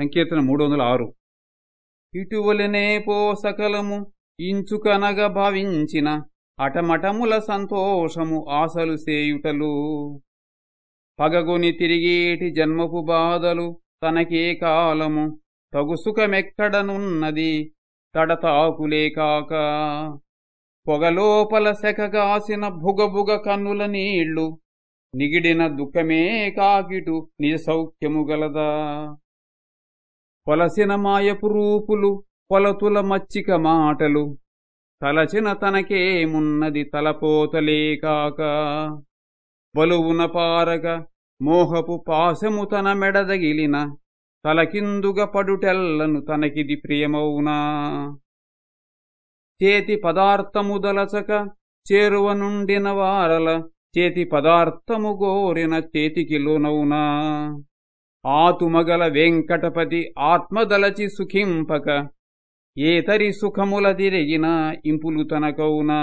సంకీర్తన మూడు వందల ఆరు. ఇటువలనే పో సకలము ఇంచుకనగ భావించిన అటమటముల సంతోషము ఆశలు సేయుటలు పగగుని తిరిగేటి జన్మపు బాధలు తనకే కాలము తగు సుఖమెక్కడనున్నది తడతాకులే కాక పొగలోపల శకగాసిన భుగభుగ కన్నుల నీళ్ళు నిగిడిన దుఃఖమే కాకిటు నిజ సౌఖ్యము గలదా. పొలసిన మాయపు రూపులు పొలతుల మచ్చిక మాటలు. తలచిన తనకేమున్నది తలపోతలే కాక బలువున పారగ మోహపు పాశము తన మెడదగిలిన తలకిందుగ పడుటెల్లను తనకిది ప్రియమౌనా. చేతి పదార్థము దలచక చేరువ నుండిన వారల చేతి పదార్థము గోరిన చేతికి లోనవునా ఆతుమగల వెంకటపతి ఆత్మదలచి సుఖింపక ఏతరి సుఖముల తిరిగిన ఇంపులు తనకౌనా?